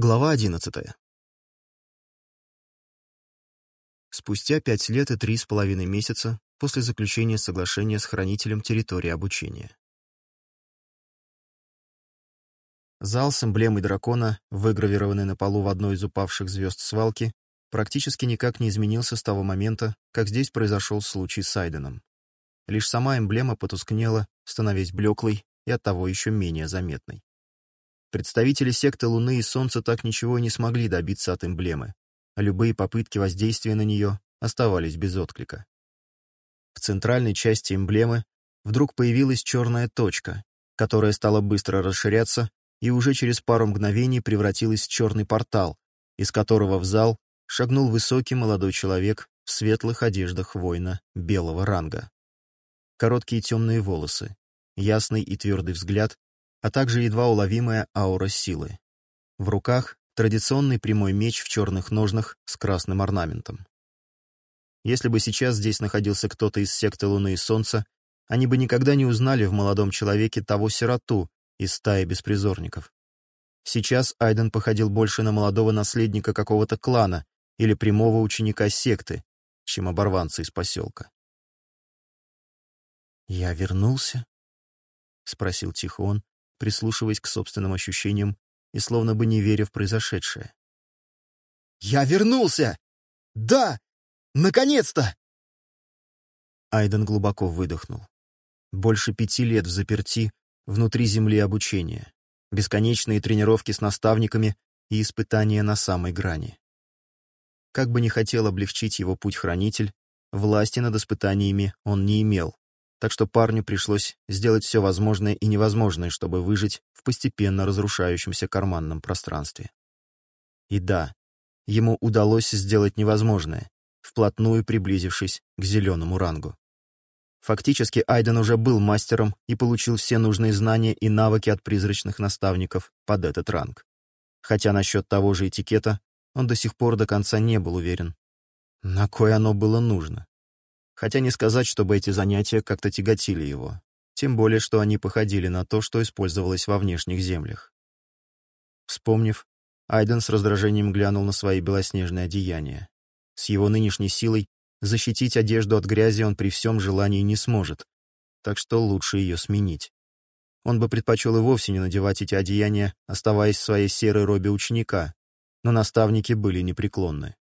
Глава 11. Спустя пять лет и три с половиной месяца после заключения соглашения с хранителем территории обучения. Зал с эмблемой дракона, выгравированный на полу в одной из упавших звезд свалки, практически никак не изменился с того момента, как здесь произошел случай с Айденом. Лишь сама эмблема потускнела, становясь блеклой и оттого еще менее заметной. Представители секты Луны и Солнца так ничего и не смогли добиться от эмблемы, а любые попытки воздействия на нее оставались без отклика. В центральной части эмблемы вдруг появилась черная точка, которая стала быстро расширяться и уже через пару мгновений превратилась в черный портал, из которого в зал шагнул высокий молодой человек в светлых одеждах воина белого ранга. Короткие темные волосы, ясный и твердый взгляд а также едва уловимая аура силы. В руках традиционный прямой меч в черных ножнах с красным орнаментом. Если бы сейчас здесь находился кто-то из секты Луны и Солнца, они бы никогда не узнали в молодом человеке того сироту из стаи беспризорников. Сейчас Айден походил больше на молодого наследника какого-то клана или прямого ученика секты, чем оборванца из поселка. «Я вернулся?» — спросил тихо он, прислушиваясь к собственным ощущениям и словно бы не веря в произошедшее. «Я вернулся! Да! Наконец-то!» Айден глубоко выдохнул. Больше пяти лет в заперти, внутри земли обучения, бесконечные тренировки с наставниками и испытания на самой грани. Как бы ни хотел облегчить его путь хранитель, власти над испытаниями он не имел, так что парню пришлось сделать все возможное и невозможное, чтобы выжить в постепенно разрушающемся карманном пространстве. И да, ему удалось сделать невозможное, вплотную приблизившись к зеленому рангу. Фактически Айден уже был мастером и получил все нужные знания и навыки от призрачных наставников под этот ранг. Хотя насчет того же этикета он до сих пор до конца не был уверен, на кое оно было нужно хотя не сказать, чтобы эти занятия как-то тяготили его, тем более, что они походили на то, что использовалось во внешних землях. Вспомнив, Айден с раздражением глянул на свои белоснежные одеяния. С его нынешней силой защитить одежду от грязи он при всем желании не сможет, так что лучше ее сменить. Он бы предпочел и вовсе не надевать эти одеяния, оставаясь в своей серой робе ученика, но наставники были непреклонны.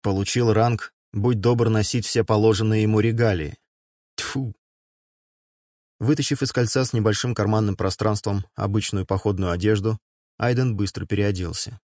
Получил ранг будь добр носить все положенные ему регалии. Тьфу! Вытащив из кольца с небольшим карманным пространством обычную походную одежду, Айден быстро переоделся.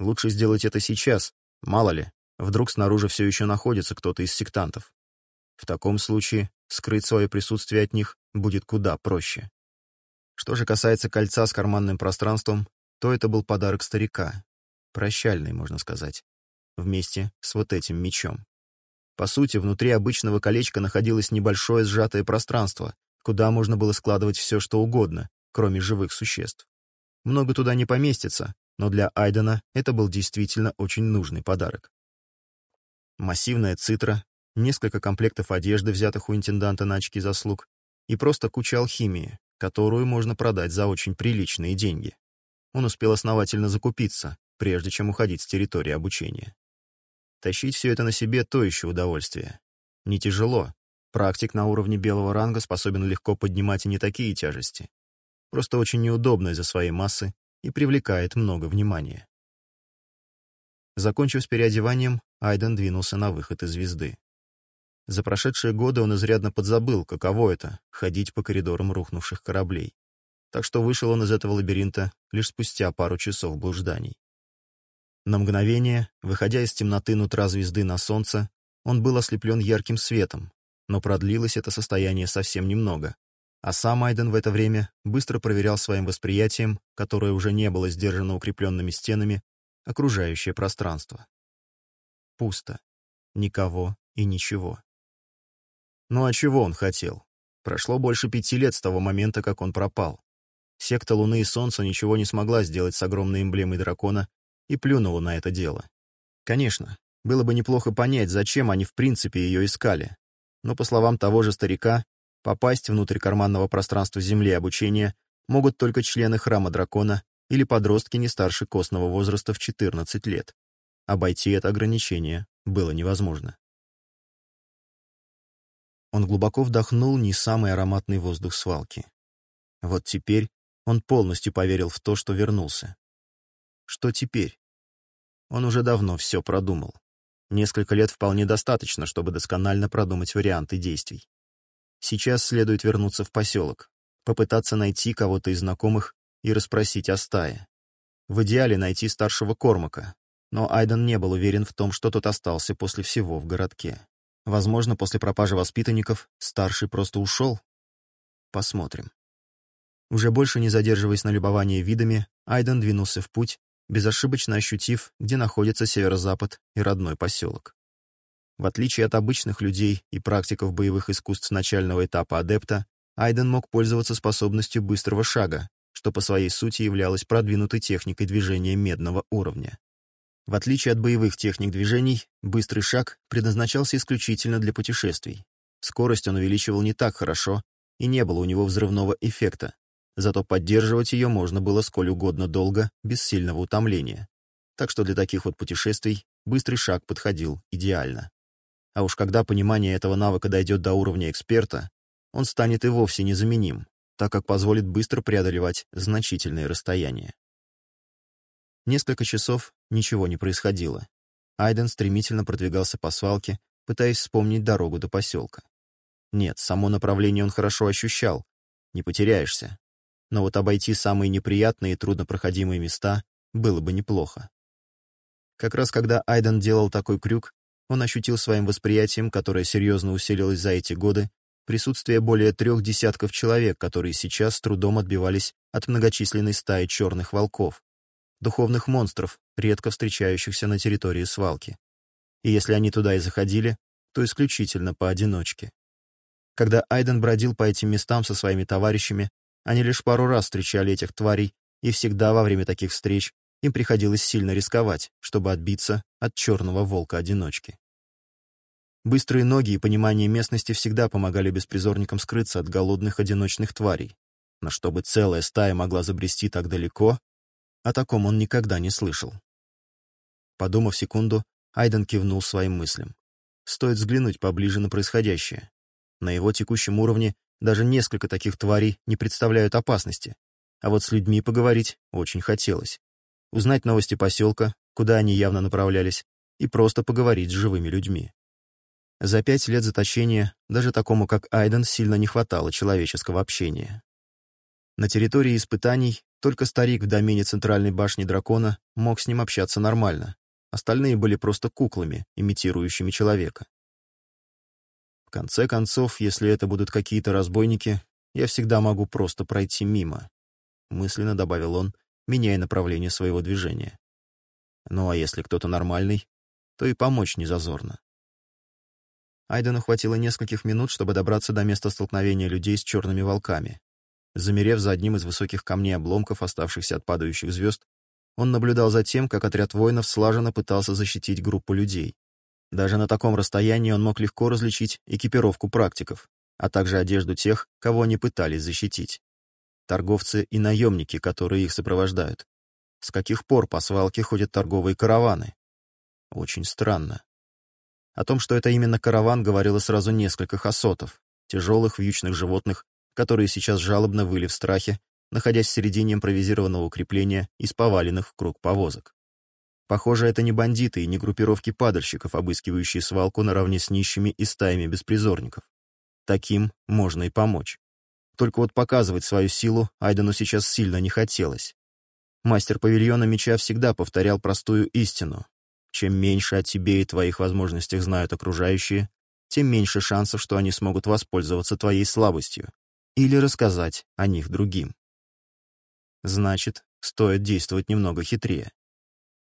Лучше сделать это сейчас, мало ли, вдруг снаружи все еще находится кто-то из сектантов. В таком случае скрыть свое присутствие от них будет куда проще. Что же касается кольца с карманным пространством, то это был подарок старика. Прощальный, можно сказать. Вместе с вот этим мечом. По сути, внутри обычного колечка находилось небольшое сжатое пространство, куда можно было складывать все, что угодно, кроме живых существ. Много туда не поместится, но для Айдена это был действительно очень нужный подарок. Массивная цитра, несколько комплектов одежды, взятых у интенданта на очки заслуг, и просто куча алхимии, которую можно продать за очень приличные деньги. Он успел основательно закупиться, прежде чем уходить с территории обучения. Тащить все это на себе — то еще удовольствие. Не тяжело. Практик на уровне белого ранга способен легко поднимать и не такие тяжести. Просто очень неудобно из-за своей массы и привлекает много внимания. Закончив с переодеванием, Айден двинулся на выход из звезды. За прошедшие годы он изрядно подзабыл, каково это — ходить по коридорам рухнувших кораблей. Так что вышел он из этого лабиринта лишь спустя пару часов блужданий. На мгновение, выходя из темноты нутра звезды на солнце, он был ослеплен ярким светом, но продлилось это состояние совсем немного. А сам Айден в это время быстро проверял своим восприятием, которое уже не было сдержано укрепленными стенами, окружающее пространство. Пусто. Никого и ничего. Ну а чего он хотел? Прошло больше пяти лет с того момента, как он пропал. Секта Луны и Солнца ничего не смогла сделать с огромной эмблемой дракона, и плюнула на это дело. Конечно, было бы неплохо понять, зачем они в принципе ее искали, но, по словам того же старика, попасть внутрь карманного пространства Земли обучения могут только члены Храма Дракона или подростки не старше костного возраста в 14 лет. Обойти это ограничение было невозможно. Он глубоко вдохнул не самый ароматный воздух свалки. Вот теперь он полностью поверил в то, что вернулся. Что теперь? Он уже давно все продумал. Несколько лет вполне достаточно, чтобы досконально продумать варианты действий. Сейчас следует вернуться в поселок, попытаться найти кого-то из знакомых и расспросить о стае. В идеале найти старшего Кормака, но Айден не был уверен в том, что тот остался после всего в городке. Возможно, после пропажи воспитанников старший просто ушел? Посмотрим. Уже больше не задерживаясь на любование видами, Айден двинулся в путь, безошибочно ощутив, где находится северо-запад и родной поселок. В отличие от обычных людей и практиков боевых искусств начального этапа адепта, Айден мог пользоваться способностью быстрого шага, что по своей сути являлось продвинутой техникой движения медного уровня. В отличие от боевых техник движений, быстрый шаг предназначался исключительно для путешествий. Скорость он увеличивал не так хорошо, и не было у него взрывного эффекта, зато поддерживать ее можно было сколь угодно долго, без сильного утомления. Так что для таких вот путешествий быстрый шаг подходил идеально. А уж когда понимание этого навыка дойдет до уровня эксперта, он станет и вовсе незаменим, так как позволит быстро преодолевать значительные расстояния. Несколько часов ничего не происходило. Айден стремительно продвигался по свалке, пытаясь вспомнить дорогу до поселка. Нет, само направление он хорошо ощущал. Не потеряешься, но вот обойти самые неприятные и труднопроходимые места было бы неплохо. Как раз когда Айден делал такой крюк, он ощутил своим восприятием, которое серьезно усилилось за эти годы, присутствие более трех десятков человек, которые сейчас с трудом отбивались от многочисленной стаи черных волков, духовных монстров, редко встречающихся на территории свалки. И если они туда и заходили, то исключительно поодиночке. Когда Айден бродил по этим местам со своими товарищами, они лишь пару раз встречали этих тварей, и всегда во время таких встреч им приходилось сильно рисковать, чтобы отбиться от черного волка-одиночки. Быстрые ноги и понимание местности всегда помогали беспризорникам скрыться от голодных одиночных тварей. Но чтобы целая стая могла забрести так далеко, о таком он никогда не слышал. Подумав секунду, Айден кивнул своим мыслям. Стоит взглянуть поближе на происходящее. На его текущем уровне даже несколько таких тварей не представляют опасности. А вот с людьми поговорить очень хотелось. Узнать новости поселка, куда они явно направлялись, и просто поговорить с живыми людьми. За пять лет заточения даже такому, как Айден, сильно не хватало человеческого общения. На территории испытаний только старик в домене центральной башни дракона мог с ним общаться нормально, остальные были просто куклами, имитирующими человека. В конце концов, если это будут какие-то разбойники, я всегда могу просто пройти мимо», — мысленно добавил он, меняя направление своего движения. «Ну а если кто-то нормальный, то и помочь не зазорно». Айдену хватило нескольких минут, чтобы добраться до места столкновения людей с черными волками. Замерев за одним из высоких камней обломков, оставшихся от падающих звезд, он наблюдал за тем, как отряд воинов слаженно пытался защитить группу людей. Даже на таком расстоянии он мог легко различить экипировку практиков, а также одежду тех, кого они пытались защитить. Торговцы и наемники, которые их сопровождают. С каких пор по свалке ходят торговые караваны? Очень странно. О том, что это именно караван, говорило сразу несколько хасотов, тяжелых вьючных животных, которые сейчас жалобно выли в страхе, находясь в середине импровизированного укрепления из поваленных в круг повозок. Похоже, это не бандиты и не группировки падальщиков, обыскивающие свалку наравне с нищими и стаями беспризорников. Таким можно и помочь. Только вот показывать свою силу Айдену сейчас сильно не хотелось. Мастер павильона меча всегда повторял простую истину. Чем меньше о тебе и твоих возможностях знают окружающие, тем меньше шансов, что они смогут воспользоваться твоей слабостью или рассказать о них другим. Значит, стоит действовать немного хитрее.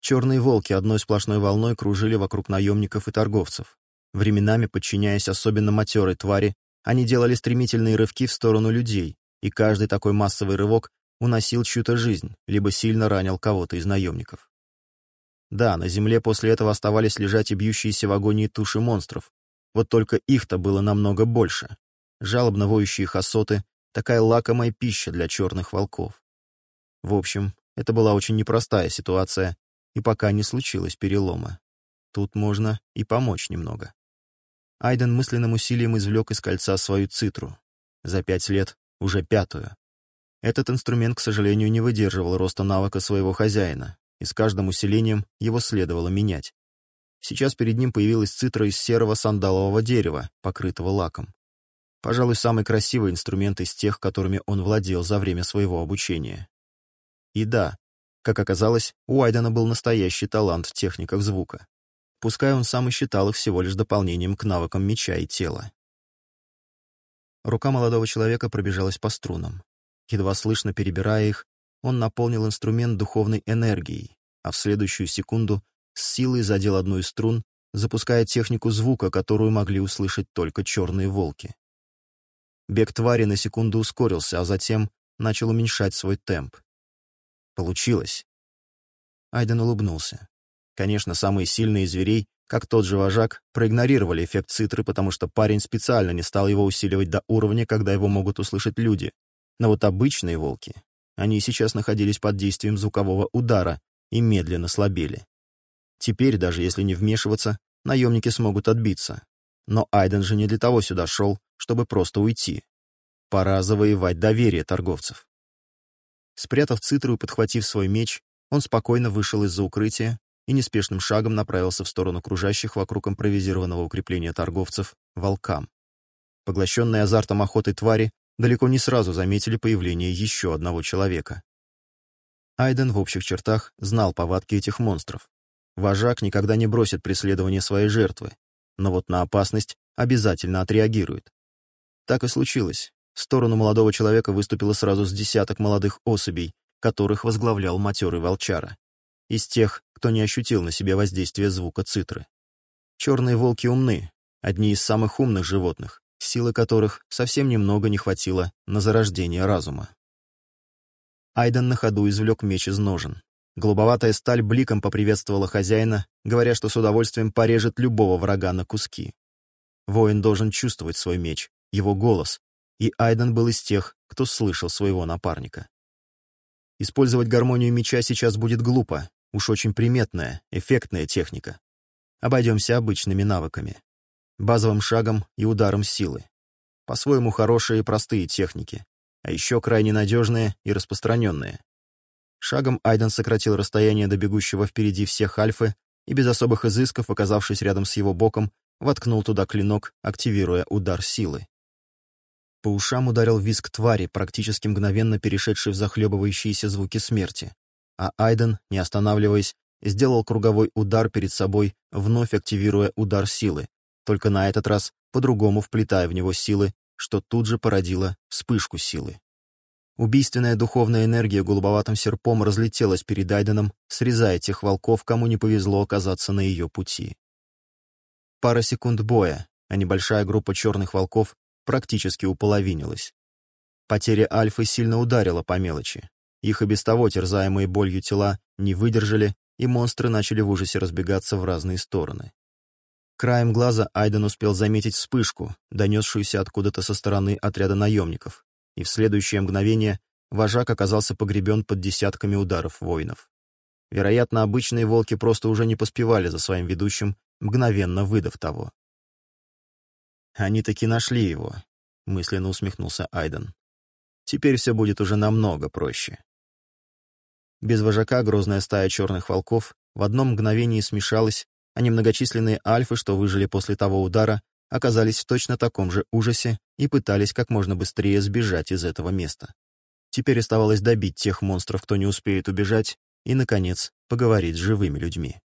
Черные волки одной сплошной волной кружили вокруг наемников и торговцев. Временами, подчиняясь особенно матерой твари, они делали стремительные рывки в сторону людей, и каждый такой массовый рывок уносил чью-то жизнь, либо сильно ранил кого-то из наемников. Да, на земле после этого оставались лежать и бьющиеся в агонии туши монстров, вот только их-то было намного больше. Жалобно воющие хасоты — такая лакомая пища для черных волков. В общем, это была очень непростая ситуация, и пока не случилось перелома. Тут можно и помочь немного. Айден мысленным усилием извлек из кольца свою цитру. За пять лет уже пятую. Этот инструмент, к сожалению, не выдерживал роста навыка своего хозяина, и с каждым усилением его следовало менять. Сейчас перед ним появилась цитра из серого сандалового дерева, покрытого лаком. Пожалуй, самый красивый инструмент из тех, которыми он владел за время своего обучения. И да, как оказалось, у Айдена был настоящий талант техников звука. Пускай он сам и считал их всего лишь дополнением к навыкам меча и тела. Рука молодого человека пробежалась по струнам. Едва слышно перебирая их, он наполнил инструмент духовной энергией, а в следующую секунду с силой задел одну из струн, запуская технику звука, которую могли услышать только черные волки. Бег твари на секунду ускорился, а затем начал уменьшать свой темп. Получилось. Айден улыбнулся. Конечно, самые сильные зверей, как тот же вожак, проигнорировали эффект цитры, потому что парень специально не стал его усиливать до уровня, когда его могут услышать люди. Но вот обычные волки, они сейчас находились под действием звукового удара и медленно слабели. Теперь, даже если не вмешиваться, наемники смогут отбиться. Но Айден же не для того сюда шел, чтобы просто уйти. Пора завоевать доверие торговцев. Спрятав цитру и подхватив свой меч, он спокойно вышел из-за укрытия и неспешным шагом направился в сторону кружащих вокруг импровизированного укрепления торговцев волкам. Поглощенные азартом охоты твари далеко не сразу заметили появление еще одного человека. Айден в общих чертах знал повадки этих монстров. Вожак никогда не бросит преследование своей жертвы, но вот на опасность обязательно отреагирует. Так и случилось. В сторону молодого человека выступило сразу с десяток молодых особей, которых возглавлял матерый волчара. Из тех, кто не ощутил на себе воздействие звука цитры. Черные волки умны, одни из самых умных животных, силы которых совсем немного не хватило на зарождение разума. Айден на ходу извлек меч из ножен. Голубоватая сталь бликом поприветствовала хозяина, говоря, что с удовольствием порежет любого врага на куски. Воин должен чувствовать свой меч, его голос, и Айден был из тех, кто слышал своего напарника. Использовать гармонию меча сейчас будет глупо, уж очень приметная, эффектная техника. Обойдемся обычными навыками. Базовым шагом и ударом силы. По-своему хорошие и простые техники, а еще крайне надежные и распространенные. Шагом Айден сократил расстояние до бегущего впереди всех Альфы и без особых изысков, оказавшись рядом с его боком, воткнул туда клинок, активируя удар силы. По ушам ударил визг твари, практически мгновенно перешедший в захлебывающиеся звуки смерти. А Айден, не останавливаясь, сделал круговой удар перед собой, вновь активируя удар силы, только на этот раз по-другому вплетая в него силы, что тут же породило вспышку силы. Убийственная духовная энергия голубоватым серпом разлетелась перед Айденом, срезая тех волков, кому не повезло оказаться на ее пути. Пара секунд боя, а небольшая группа черных волков практически уполовинилось. Потеря Альфы сильно ударила по мелочи. Их и без того терзаемые болью тела не выдержали, и монстры начали в ужасе разбегаться в разные стороны. Краем глаза Айден успел заметить вспышку, донесшуюся откуда-то со стороны отряда наемников, и в следующее мгновение вожак оказался погребен под десятками ударов воинов. Вероятно, обычные волки просто уже не поспевали за своим ведущим, мгновенно выдав того. «Они таки нашли его», — мысленно усмехнулся Айден. «Теперь все будет уже намного проще». Без вожака грозная стая черных волков в одно мгновение смешалась, а немногочисленные альфы, что выжили после того удара, оказались в точно таком же ужасе и пытались как можно быстрее сбежать из этого места. Теперь оставалось добить тех монстров, кто не успеет убежать, и, наконец, поговорить с живыми людьми.